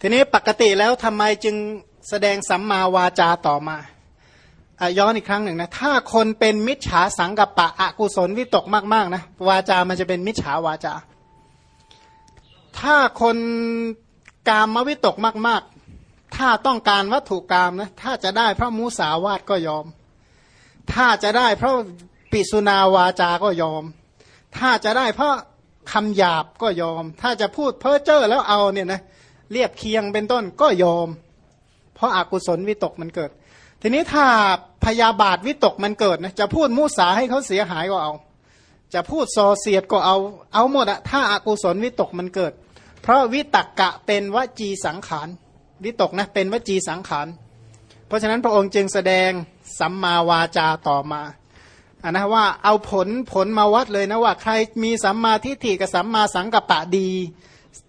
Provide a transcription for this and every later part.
ทีนี้ปกติแล้วทำไมจึงแสดงสัมมาวาจาต่อมาอย้อนอีกครั้งหนึ่งนะถ้าคนเป็นมิจฉาสังกัปปะอกุศลวิตกมากๆนะวาจามันจะเป็นมิจฉาวาจา ถ้าคนกามวิตกมากๆ ถ้าต้องการวัตถุกรรมนะถ้าจะได้เพราะมุสาวาทก็ยอม ถ้าจะได้เพราะปิสุนาวาจาก็ยอม ถ้าจะได้เพราะคำหยาบก็ยอม ถ้าจะพูดเพ้อเจ้อแล้วเอาเนี่ยนะเเรียบเคียงเป็นต้นก็ยอม เพราะอากุศลวิตกมันเกิด ทีนี้ถ้าพยาบาทวิตกมันเกิดนะจะพูดมุสาให้เขาเสียหายก็เอา จะพูดโซเสียดก็เอาเอาหมดอะถ้าอากุศลวิตกมันเกิด เพราะวิตกกะเป็นวจีสังขารวิตกนะเป็นวจีสังขารเพราะฉะนั้นพระองค์จึงแสดงสัมมาวาจาต่อมาอันนะว่าเอาผลผลมาวัดเลยนะว่าใครมีสัมมาทิฏฐิกับสัมมาสังกัปปะดี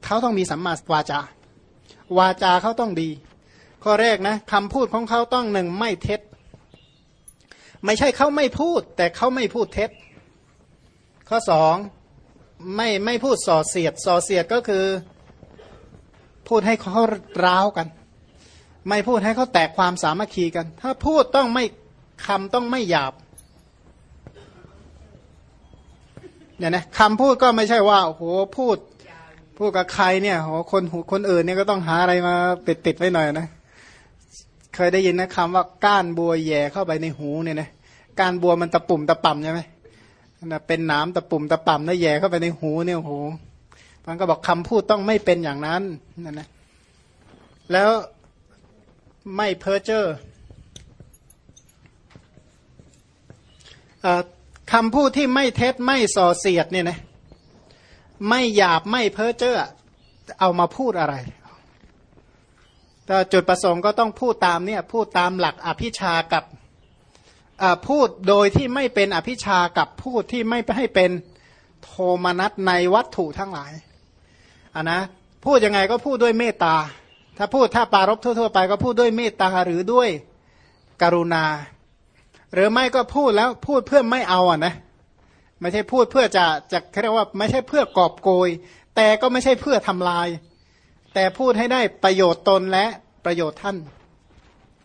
เขาต้องมีสัมมาวาจา วาจาเขาต้องดี ข้อแรกนะคำพูดของเขาต้องหนึ่งไม่เท็จ ไม่ใช่เขาไม่พูด แต่เขาไม่พูดเท็จ ข้อสองไม่ไม่พูดส่อเสียดส่อเสียดก็คือ พูดให้เขาร้าวกัน ไม่พูดให้เขาแตกความสามัคคีกัน ถ้าพูดต้องไม่คำต้องไม่หยาบเนี่ยนะคำพูดก็ไม่ใช่ว่าโอ้โหพูด พูดกับใครเนี่ยโหคนหูคนอื่นเนี่ยก็ต้องหาอะไรมาติดติดไว้หน่อยนะ เคยได้ยินนะคำว่าก้านบัวแย่เข้าไปในหูเนี่ยนะก้านบัวมันตะปุ่มตะป่ำใช่ไหมนะเป็นน้ำตะปุ่มตะป่ำแล้วแย่เข้าไปในหูเนี่ยโหมันก็บอกคำพูดต้องไม่เป็นอย่างนั้นนั่นนะแล้วไม่เพ้อเจ้อคำพูดที่ไม่เท็จไม่ส่อเสียดเนี่ยนะ ไม่หยาบไม่เพ้อเจ้อเอามาพูดอะไรแต่จุดประสงค์ก็ต้องพูดตามเนี่ยพูดตามหลักอภิชากับพูดโดยที่ไม่เป็นอภิชากับพูดที่ไม่ให้เป็นโทมนัสในวัตถุทั้งหลายอะนะพูดยังไงก็พูดด้วยเมตตา ถ้าพูดถ้าปารบทั่วๆไปก็พูดด้วยเมตตาหรือด้วยกรุณา หรือไม่ก็พูดแล้วพูดเพื่อไม่เอาอะนะ ไม่ใช่พูดเพื่อจะจะเรียกว่าไม่ใช่เพื่อกอบโกย แต่ก็ไม่ใช่เพื่อทำลาย แต่พูดให้ได้ประโยชน์ตนและประโยชน์ท่าน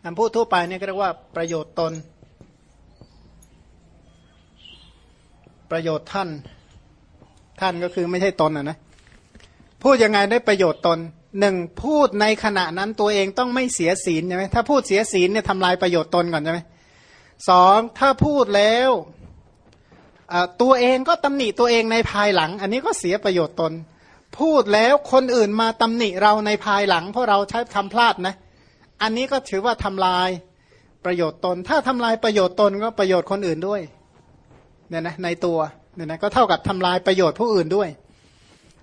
คำพูดทั่วไปเนี่ยก็เรียกว่าประโยชน์ตน ประโยชน์ท่าน ท่านก็คือไม่ใช่ตนอะนะพูดยังไงได้ประโยชน์ตนหนึ่งพูดในขณะนั้นตัวเองต้องไม่เสียศีลใช่ไหมถ้าพูดเสียศีลเนี่ยทำลายประโยชน์ตนก่อนใช่ไหมสองถ้าพูดแล้ว ตัวเองก็ตำหนิตัวเองในภายหลัง อันนี้ก็เสียประโยชน์ตน พูดแล้วคนอื่นมาตำหนิเราในภายหลัง เพราะเราใช้ทำพลาดนะ อันนี้ก็ถือว่าทำลายประโยชน์ตน ถ้าทำลายประโยชน์ตนก็ประโยชน์คนอื่นด้วยเนี่ยนะในตัวเนี่ยนะก็เท่ากับทำลายประโยชน์ผู้อื่นด้วย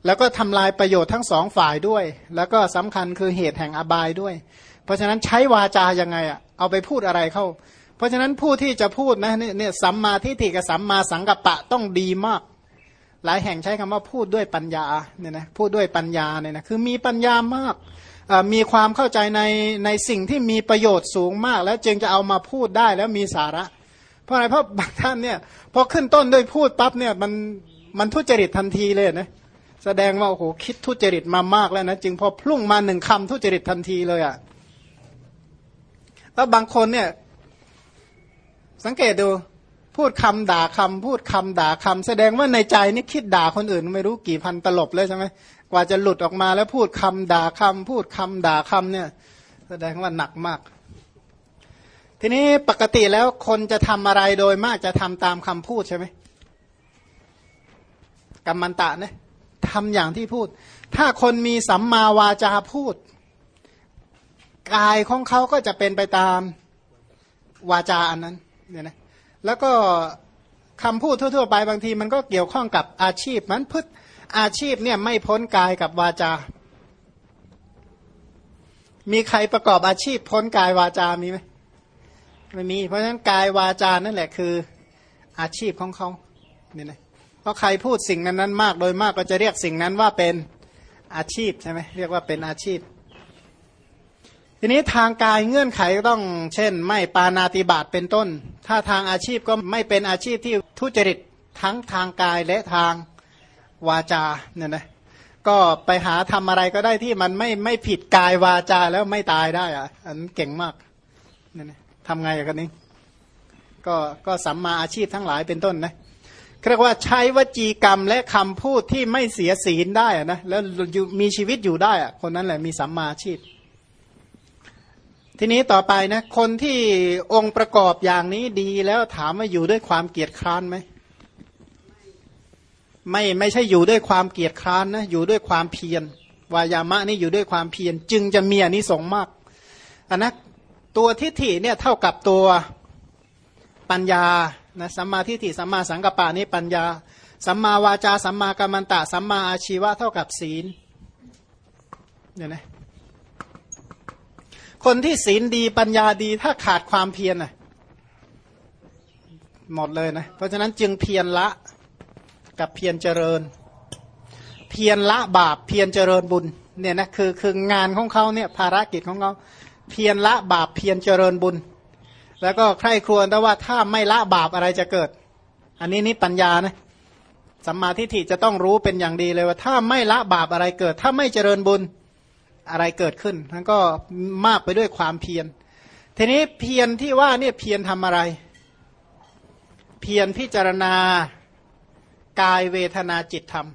แล้วก็ทำลายประโยชน์ทั้งสองฝ่ายด้วย แล้วก็สำคัญคือเหตุแห่งอบายด้วย เพราะฉะนั้นใช้วาจายังไงอะเอาไปพูดอะไรเข้า ราะฉะนั้นผู้ที่จะพูดนะเนี่ยสัมมาทิฏฐิกับสัมมาสังกัปปะต้องดีมาก หลายแห่งใช้คำว่าพูดด้วยปัญญาเนี่ยนะพูดด้วยปัญญาเนี่ยนะคือมีปัญญามากมีความเข้าใจในในสิ่งที่มีประโยชน์สูงมาก แล้วจึงจะเอามาพูดได้แล้วมีสาระ เพราะอะไรเพราะบางท่านเนี่ยพอขึ้นต้นด้วยพูดปั๊บเนี่ยมันมันทุจริตทันทีเลยนะแสดงว่าโอ้โหคิดทุจริตมามากแล้วนะจึงพอพุ่งมาหนึ่งคำทุจริตทันทีเลยอะ่ะแล้วบางคนเนี่ย สังเกตดู พูดคำด่าคำพูดคำด่าคำแสดงว่าในใจนี่คิดด่าคนอื่น ไม่รู้กี่พันตลบเลยใช่ไหมกว่าจะหลุดออกมาแล้วพูดคำด่าคำพูดคำด่าคำเนี่ย แสดงว่าหนักมาก ทีนี้ปกติแล้วคนจะทำอะไรโดยมากจะทำตามคำพูดใช่ไหมกรรมันตะเนี่ยทำอย่างที่พูด ถ้าคนมีสัมมาวาจาพูด กายของเขาก็จะเป็นไปตามวาจาอันนั้น เนี่ยนะแล้วก็คำพูดทั่ว ๆ ไปบางทีมันก็เกี่ยวข้องกับอาชีพมันพึ่อาชีพเนี่ยไม่พ้นกายกับวาจา มีใครประกอบอาชีพพ้นกายวาจามีไหมไม่มี เพราะฉะนั้นกายวาจานั่นแหละคืออาชีพของเขาเนี่ยนะเพราะใครพูดสิ่งนั้นนั้นมากโดยมากก็จะเรียกสิ่งนั้นว่าเป็นอาชีพใช่ไหมเรียกว่าเป็นอาชีพ ทีนี้ทางกายเงื่อนไขต้องเช่น ไม่ปานาติบาตเป็นต้น ถ้าทางอาชีพก็ไม่เป็นอาชีพที่ทุจริตทั้งทางกายและทางวาจาเนี่ยนะก็ไปหาทำอะไรก็ได้ที่มันไม่ไม่ผิดกายวาจาแล้วไม่ตายได้อะอันเก่งมากเนี่ยนะทำไงกันนี้ ก็ก็สัมมาอาชีพทั้งหลายเป็นต้นนะเรียกว่าใช้วจีกรรมและคำพูดที่ไม่เสียศีลได้อะนะแล้วมีชีวิตอยู่ได้อะคนนั้นแหละมีสัมมาอาชีพ ทีนี้ต่อไปนะ คนที่องค์ประกอบอย่างนี้ดีแล้วถามว่าอยู่ด้วยความเกียจคร้านไหมไม่ไม่ใช่อยู่ด้วยความเกียจคร้านนะอยู่ด้วยความเพียรวายามะนี่อยู่ด้วยความเพียรจึงจะมีอนิสงส์มากอันนะตัวทิฏฐิเนี่ยเท่ากับตัวปัญญานะสัมมาทิฏฐิสัมมาสังกัปปะนี่ปัญญา สัมมาวาจาสัมมากัมมันตะสัมมาอาชีวะเท่ากับศีลเนี่ยนะ คนที่ศีลดีปัญญาดีถ้าขาดความเพียรน่ะหมดเลยนะ เพราะฉะนั้นจึงเพียรละกับเพียรเจริญ เพียรละบาปเพียรเจริญบุญเนี่ยนะคือคืองานของเขาเนี่ยภารกิจของเขาเพียรละบาปเพียรเจริญบุญ แล้วก็ใคร่ครวญแต่ว่าถ้าไม่ละบาปอะไรจะเกิด อันนี้นี่ปัญญานะสัมมาทิฏฐิจะต้องรู้เป็นอย่างดีเลยว่า ถ้าไม่ละบาปอะไรเกิด ถ้าไม่เจริญบุญ อะไรเกิดขึ้นทั้นก็มากไปด้วยความเพียร ทีนี้เพียรที่ว่าเนี่ยเพียรทำอะไร เพียรพิจารณากายเวทนาจิตธรรม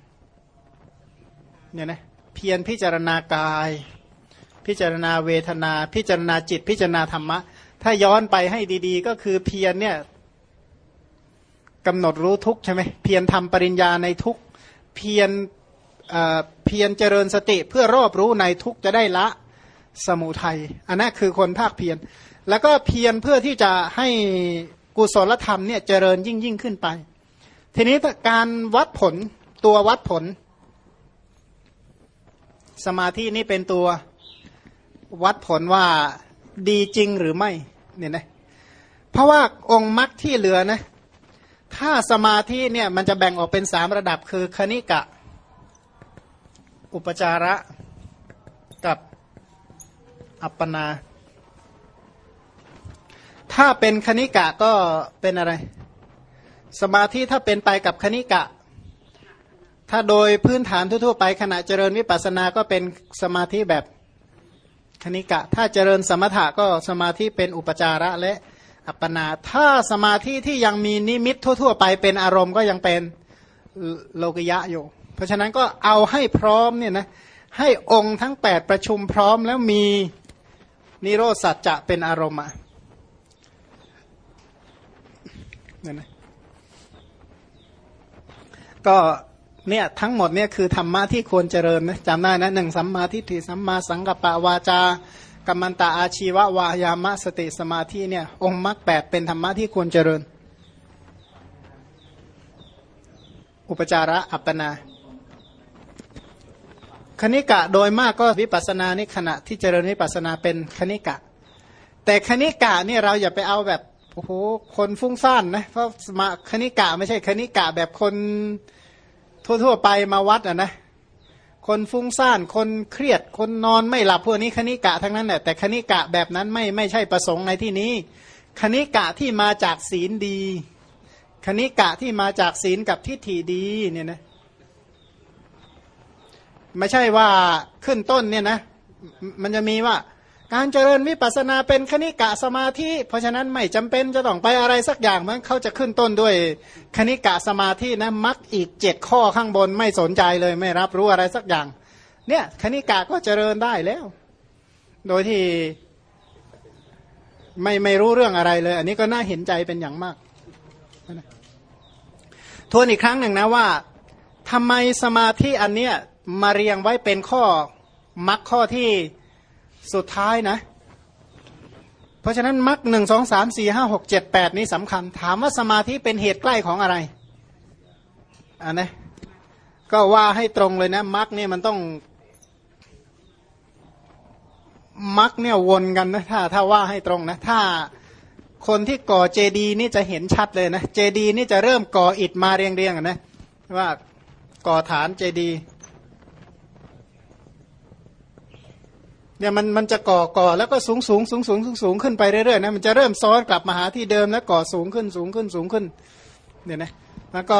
เนี่ยนะเพียรพิจารณากาย พิจารณาเวทนา พิจารณาจิต พิจารณาธรรมะ ถ้าย้อนไปให้ดี ๆ ก็คือเพียรเนี่ยกำหนดรู้ทุกใช่ไหมเพียรทำปริญญาในทุกเพียร เพียรเจริญสติเพื่อรอบรู้ในทุกจะได้ละสมุทัยอันนั้นคือคนภาคเพียรแล้วก็เพียรเพื่อที่จะให้กุศลธรรมเนี่ยเจริญยิ่งยิ่งขึ้นไป ทีนี้การวัดผลตัววัดผล สมาธินี่เป็นตัววัดผลว่าดีจริงหรือไม่เนี่ยนะเพราะว่าองค์มรรคที่เหลือนะถ้าสมาธิเนี่ยมันจะแบ่งออกเป็นสามระดับคือคณิกะ อุปจาระกับอัปปนา ถ้าเป็นคณิกะก็เป็นอะไร สมาธิถ้าเป็นไปกับคณิกะ ถ้าโดยพื้นฐานทั่วๆไปขณะเจริญวิปัสสนาก็เป็นสมาธิแบบคณิกะ ถ้าเจริญสมถะก็สมาธิเป็นอุปจาระและอัปปนา ถ้าสมาธิที่ยังมีนิมิตทั่ว ๆ ไปเป็นอารมณ์ก็ยังเป็นโลกยะอยู่ เพราะฉะนั้นก็เอาให้พร้อมเนี่ยนะให้องค์ทั้ง 8 ประชุมพร้อมแล้วมีนิโรธสัจจะเป็นอารมณ์อะเนี่ยนะก็เนี่ยทั้งหมดเนี่ยคือธรรมะที่ควรเจริญนะจำได้นะหนึ่งสัมมาทิฏฐิสัมมาสังกัปปะวาจากัมมันตาอาชีวะวายามะสติสมาธิเนี่ยองค์มรรคแปดเป็นธรรมะที่ควรเจริญ อุปจาระอัปปนา คณิกะโดยมากก็วิปัสสนานี่ขณะที่เจริญวิปัสสนาเป็นคณิกะ แต่คณิกะเนี่ยเราอย่าไปเอาแบบโอ้โหคนฟุ้งซ่านนะเพราะมาคณิกะไม่ใช่คณิกะแบบคนทั่วๆไปมาวัดอะนะคนฟุ้งซ่านคนเครียดคนนอนไม่หลับพวกนี้คณิกะทั้งนั้นแหละแต่คณิกะแบบนั้นไม่ไม่ใช่ประสงค์ในที่นี้ คณิกะที่มาจากศีลดี คณิกะที่มาจากศีลกับทิฏฐิดีเนี่ยนะ ไม่ใช่ว่าขึ้นต้นเนี่ยนะมันจะมีว่าการเจริญวิปัสนาเป็นคณิกะสมาธิ เพราะฉะนั้นไม่จำเป็นจะต้องไปอะไรสักอย่างมันเขาจะขึ้นต้นด้วยคณิกะสมาธินะมักอีกเจ็ดข้อข้างบนไม่สนใจเลยไม่รับรู้อะไรสักอย่าง เนี่ยคณิกะก็เจริญได้แล้ว โดยที่ไม่ไม่รู้เรื่องอะไรเลย อันนี้ก็น่าเห็นใจเป็นอย่างมากทวนอีกครั้งหนึ่งนะว่าทำไมสมาธิอันเนี้ย มาเรียงไว้เป็นข้อมักข้อที่สุดท้ายนะ เพราะฉะนั้นมรรคหนึ่งสองสามสี่ห้าหกเจ็ดแปดนี้สำคัญ ถามว่าสมาธิเป็นเหตุใกล้ของอะไรอันนะก็ว่าให้ตรงเลยนะมรรคเนี่ยมันต้องมรรคเนี่ยวนกันนะถ้าถ้าว่าให้ตรงนะถ้าคนที่ก่อเจดีนี่จะเห็นชัดเลยนะเจดีนี่จะเริ่มก่ออิฐมาเรียงๆนนะว่าก่อฐานเจดี เนี่ยมันมันจะก่อก่อแล้วก็สูงสูงสูงสูงสูงสูงขึ้นไปเรื่อยๆนะมันจะเริ่มซ้อนกลับมาหาที่เดิมแล้วก่อสูงขึ้นสูงขึ้นสูงขึ้นเนี่ยนะแล้วก็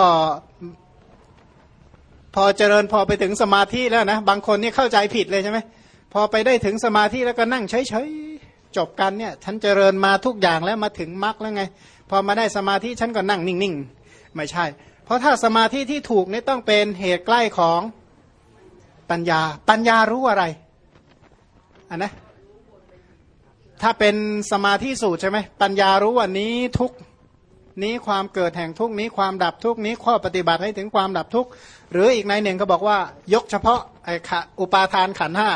พอเจริญพอไปถึงสมาธิแล้วนะบางคนนี่เข้าใจผิดเลยใช่ไหมพอไปได้ถึงสมาธิแล้วก็นั่งเฉยๆจบกันเนี่ยฉันเจริญมาทุกอย่างแล้วมาถึงมรรคแล้วไง พอมาได้สมาธิฉันก็นั่งนิ่งๆไม่ใช่ เพราะถ้าสมาธิที่ถูกนี่ต้องเป็นเหตุใกล้ของปัญญา ปัญญารู้อะไร อันนะถ้าเป็นสมาธิสูตรใช่ไหมปัญญารู้ว่านี้ทุกนี้ความเกิดแห่งทุกนี้ความดับทุกนี้ข้อปฏิบัติให้ถึงความดับทุกหรืออีกในหนึ่งก็บอกว่ายกเฉพาะไอ้อุปาทานขันห้า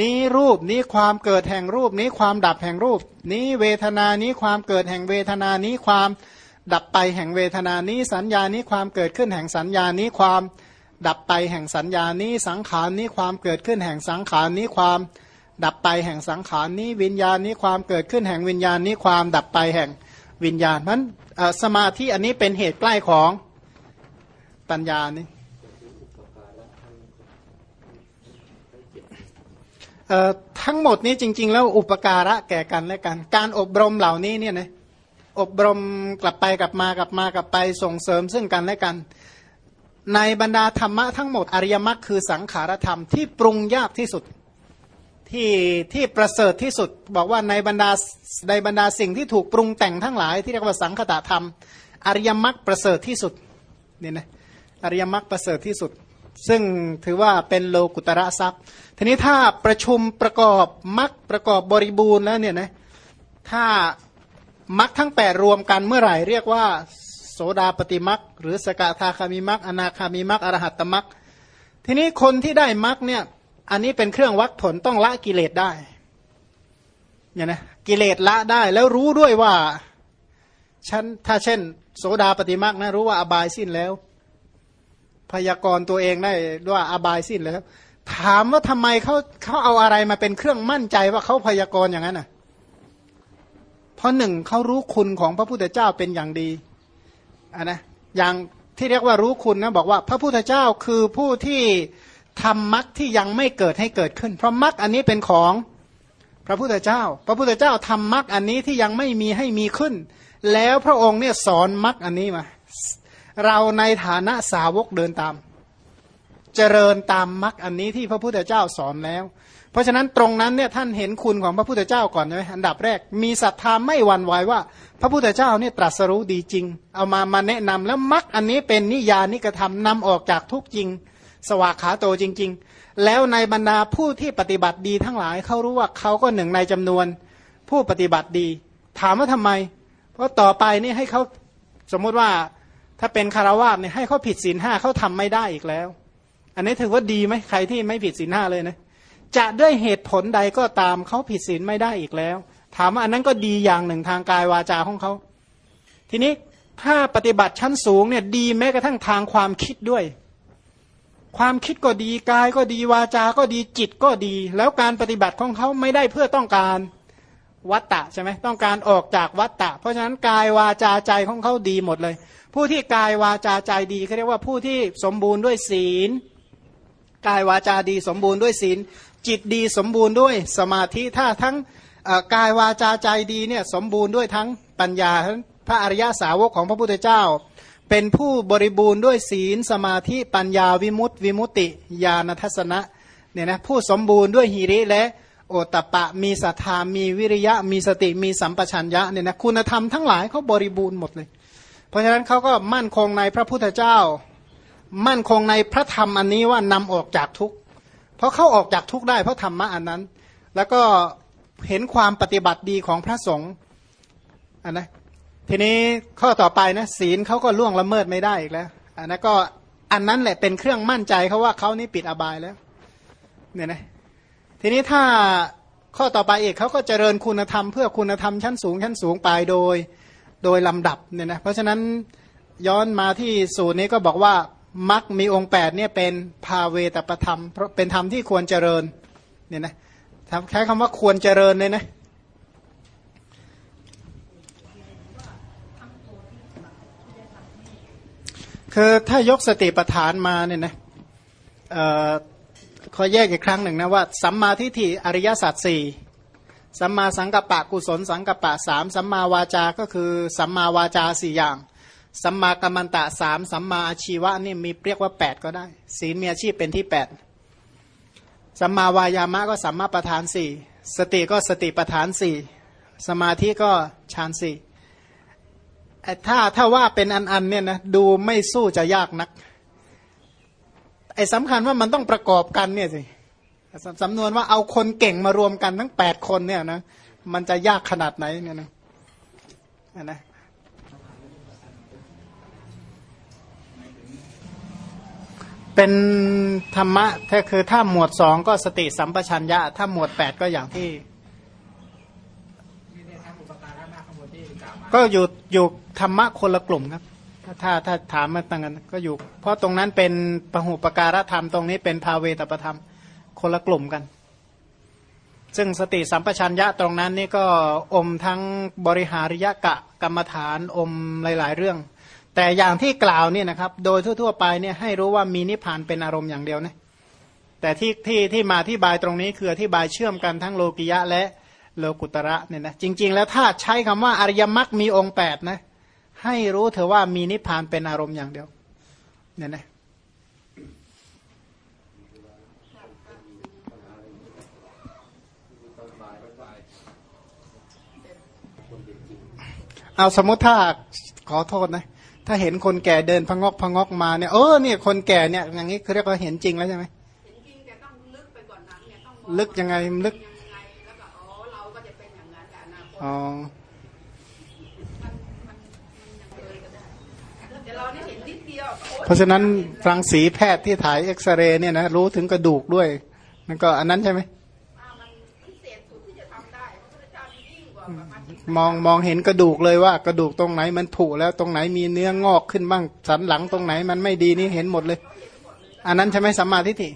นี้รูปนี้ความเกิดแห่งรูปนี้ความดับแห่งรูป นี้เวทนานี้ความเกิดแห่งเวทนานี้ความดับไปแห่งเวทนานี้สัญญานี้ความเกิดขึ้นแห่งสัญญานี้ความดับไปแห่งสัญญานี้สังขารนี้ความเกิดขึ้นแห่งสังขารนี้ความ ดับไปแห่งสังขารนี้วิญญาณนี้ความเกิดขึ้นแห่งวิญญาณนี้ความดับไปแห่งวิญญาณนั้นสมาธิอันนี้เป็นเหตุใกล้ของปัญญานี่ทั้งหมดนี้จริง ๆ แล้วอุปการะแก่กันและกัน การอบรมเหล่านี้เนี่ยนะอบรมกลับไปกลับมากลับมากลับไปส่งเสริมซึ่งกันและกัน ในบรรดาธรรมะทั้งหมดอริยมรรคคือสังขารธรรมที่ปรุงยากที่สุด ที่ที่ประเสริฐที่สุดบอกว่าในบรรดาในบรรดาสิ่งที่ถูกปรุงแต่งทั้งหลาย ที่เรียกว่าสังคตธรรม อริยมรรคประเสริฐที่สุดเนี่ยนะอริยมรรคประเสริฐที่สุด ซึ่งถือว่าเป็นโลกุตระทรัพย์ ทีนี้ถ้าประชุมประกอบมรรคประกอบบริบูรณ์แล้วเนี่ยนะถ้ามรรคทั้งแปดรวมกันเมื่อไหร่เรียกว่า โสดาปฏิมรรคหรือสกทาคามิมรรคอนาคามิมรรคอรหัตตมรรคทีนี้คนที่ได้มรรคเนี่ย อันนี้เป็นเครื่องวัดผลต้องละกิเลสได้เนี่ยนะกิเลสละได้แล้วรู้ด้วยว่าฉันถ้าเช่น โสดาปฏิมาคนะรู้ว่าอบายสิ้นแล้ว พยากรตัวเองได้ว่าอบายสิ้นแล้ว ถามว่าทำไมเขาเขาเอาอะไรมาเป็นเครื่องมั่นใจว่าเขาพยากรอย่างนั้นอะ เพราะหนึ่งเขารู้คุณของพระพุทธเจ้าเป็นอย่างดีอะนะอย่างที่เรียกว่ารู้คุณนะบอกว่า พระพุทธเจ้าคือผู้ที่ ทำมรรคที่ยังไม่เกิดให้เกิดขึ้น เพราะมรรคอันนี้เป็นของพระพุทธเจ้า พระพุทธเจ้าทำมรรคอันนี้ที่ยังไม่มีให้มีขึ้น แล้วพระองค์เนี่ยสอนมรรคอันนี้มา เราในฐานะสาวกเดินตาม เจริญตามมรรคอันนี้ที่พระพุทธเจ้าสอนแล้ว เพราะฉะนั้นตรงนั้นเนี่ยท่านเห็นคุณของพระพุทธเจ้าก่อนเลยอันดับแรก มีศรัทธาไม่หวั่นไหวว่า พระพุทธเจ้าเนี่ยตรัสรู้ดีจริง เอามามาแนะนำแล้วมรรคอันนี้เป็นนิยานิกระทำนำออกจากทุกจริง สวากขาโตจริง ๆ แล้วในบรรดาผู้ที่ปฏิบัติดีทั้งหลายเขารู้ว่าเขาก็หนึ่งในจำนวน ผู้ปฏิบัติดี ถามว่าทำไม เพราะต่อไปนี่ให้เขาสมมติว่าถ้าเป็นคารวาสเนี่ยให้เขาผิดศีลห้าเขาทำไม่ได้อีกแล้ว อันนี้ถือว่าดีไหมใครที่ไม่ผิดศีลห้าเลยนะจะด้วยเหตุผลใดก็ตามเขาผิดศีลไม่ได้อีกแล้ว ถามว่าอันนั้นก็ดีอย่างหนึ่งทางกายวาจาของเขาทีนี้ถ้าปฏิบัติชั้นสูงเนี่ยดีแม้กระทั่งทางความคิดด้วย ความคิดก็ดีกายก็ดีวาจา ก็ดีจิตก็ดี แล้วการปฏิบัติของเขาไม่ได้เพื่อต้องการวัตตะใช่ไหมต้องการออกจากวัตตะ เพราะฉะนั้นกายวาจาใจของเขาดีหมดเลย ผู้ที่กายวาจาใจดีเขาเรียกว่าผู้ที่สมบูรณ์ด้วยศีล กายวาจาดีสมบูรณ์ด้วยศีล จิตดีสมบูรณ์ด้วยสมาธิถ้าทั้งกายวาจาใจดีเนี่ยสมบูรณ์ด้วยทั้งปัญญาทั้งพระอริยาสาวกของพระพุทธเจ้า เป็นผู้บริบูรณ์ด้วยศีลสมาธิปัญญาวิมุตติ วิมุตติญาณทัศนะเนี่ยนะผู้สมบูรณ์ด้วยหิริและโอตปะมีศรัทธามีวิริยะ มีสติมีสัมปชัญญะเนี่ยนะคุณธรรมทั้งหลายเขาบริบูรณ์หมดเลย เพราะฉะนั้นเขาก็มั่นคงในพระพุทธเจ้า มั่นคงในพระธรรมอันนี้ว่านำออกจากทุกข์เพราะเขาออกจากทุกข์ได้เพราะธรรมะอันนั้น แล้วก็เห็นความปฏิบัติดีของพระสงฆ์อันนะ ทีนี้ข้อต่อไปนะศีลเขาก็ล่วงละเมิดไม่ได้อีกแล้ว อันนั้นก็อันนั้นแหละเป็นเครื่องมั่นใจเขาว่าเขานี่ปิดอบายแล้วเนี่ยนะทีนี้ถ้าข้อต่อไปอีกเขาก็เจริญคุณธรรมเพื่อคุณธรรมชั้นสูงชั้นสูงไปโดยโดยลำดับเนี่ยนะเพราะฉะนั้นย้อนมาที่สูตรนี้ก็บอกว่ามักมีองค์8เนี่ยเป็นภาเวตประธรรม เพราะเป็นธรรมที่ควรเจริญเนี่ยนะแค่คำว่าควรเจริญเลยนะ คือถ้ายกสติปัฏฐานมาเนี่ยนะขอแยกอีกครั้งหนึ่งนะว่า สัมมาทิฏฐิอริยสัจสี่สัมมาสังกัปปะกุศล สังกัปปะสามสัมมาวาจาก็คือสัมมาวาจาสี่อย่าง สัมมากัมมันตะสามสัมมาอาชีวะนี่มีเรียกว่าแปดก็ได้ ศีลมีอาชีพเป็นที่แปดสัมมาวายามะก็สัมมาประธานสี่สติก็สติประธานสี่สมาธิก็ฌานสี่ ถ้าถ้าว่าเป็นอันอันเนี่ยนะดูไม่สู้จะยากนัก ไอ้สำคัญว่ามันต้องประกอบกันเนี่ยสิสำนวนว่าเอาคนเก่งมารวมกันทั้งแปดคนเนี่ยนะมันจะยากขนาดไหนเนี่ยนะนะเป็นธรรมะถ้าคือถ้าหมวดสองก็สติสัมปชัญญะ ถ้าหมวดแปดก็อย่างที่ ก็อยู่อยู่ ธรรมะคนละกลุ่มครับ ถ้าถ้าถามมาตั้งกันก็อยู่ เพราะตรงนั้นเป็นปหุปการธรรมตรงนี้เป็นภาเวตประธรรม คนละกลุ่มกัน ซึ่งสติสัมปชัญญะตรงนั้นนี่ก็อมทั้งบริหาริยกะกรรมฐานอมหลาย ๆ เรื่อง แต่อย่างที่กล่าวเนี่ยนะครับ โดยทั่ว ๆ ไปเนี่ยให้รู้ว่ามีนิพพานเป็นอารมณ์อย่างเดียวนะแต่ที่ที่ที่มาที่บายตรงนี้คืออธิบายเชื่อมกันทั้งโลกิยะและโลกุตระเนี่ยนะจริง ๆ แล้วถ้าใช้คำว่าอริยมรรคมีองค์แปดนะ ให้รู้เถอะว่ามีนิพพานเป็นอารมณ์อย่างเดียวเนี่ยนะเอาสมมติถ้าขอโทษนะ ถ้าเห็นคนแก่เดินพงอกพงอกมาเนี่ยเออเนี่ยคนแก่เนี่ยอย่างนี้เขาเรียกว่าเห็นจริงแล้วใช่ไหมเห็นจริงแต่ต้องลึกไปก่อนนั้นเนี่ยต้องลึกยังไงลึกยังไงแล้วก็อ๋อเราก็จะเป็นอย่างนั้นแต่อนาคตอ๋อเพ ราะฉะนั้นรังสีแพทย์ที่ถ่ายเอ็กซเรย์เนี่ยนะรู้ถึงกระดูกด้วยนั่นก็อันนั้นใช่ไหมมองมองเห็นกระดูกเลยว่ากระดูกตรงไหนมันผุแล้วตรงไหนมีเนื้องอกขึ้นบ้างสันหลังตรงไหนมันไม่ดีนี่เห็นหมดเลย อันนั้นใช่ไหมสัมมาทิฏฐิ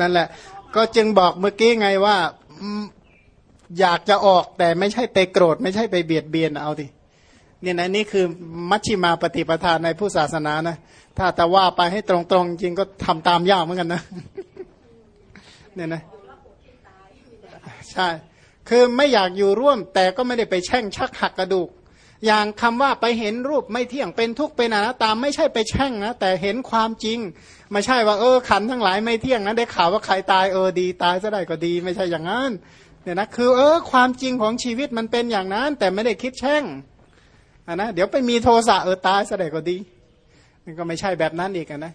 นั่นแหละ ก็จึงบอกเมื่อกี้ไงว่า อยากจะออกแต่ไม่ใช่ไปโกรธ ไม่ใช่ไปเบียดเบียนเอาดิเนี่ยนะนี่คือมัชชิมาปฏิปทานในผู้ศาสนานะ ถ้าแต่ว่าไปให้ตรงๆ จริงก็ทำตามยากเหมือนกันนะเนี่ยนะใช่ คือไม่อยากอยู่ร่วม แต่ก็ไม่ได้ไปแช่งชักหักกระดูก อย่างคำว่าไปเห็นรูปไม่เที่ยงเป็นทุกข์เป็นอนัตตาไม่ใช่ไปแช่งนะ แต่เห็นความจริง ไม่ใช่ว่าเออขันทั้งหลายไม่เที่ยงนะได้ข่าวว่าใครตายเออดี ตายซะได้ก็ดี ไม่ใช่อย่างนั้น เนี่ยนะคือเออความจริงของชีวิตมันเป็นอย่างนั้น แต่ไม่ได้คิดแช่งอะนะเดี๋ยวไปมีโทสะเออตายแสดงก็ดีมันก็ไม่ใช่แบบนั้นอีกนะ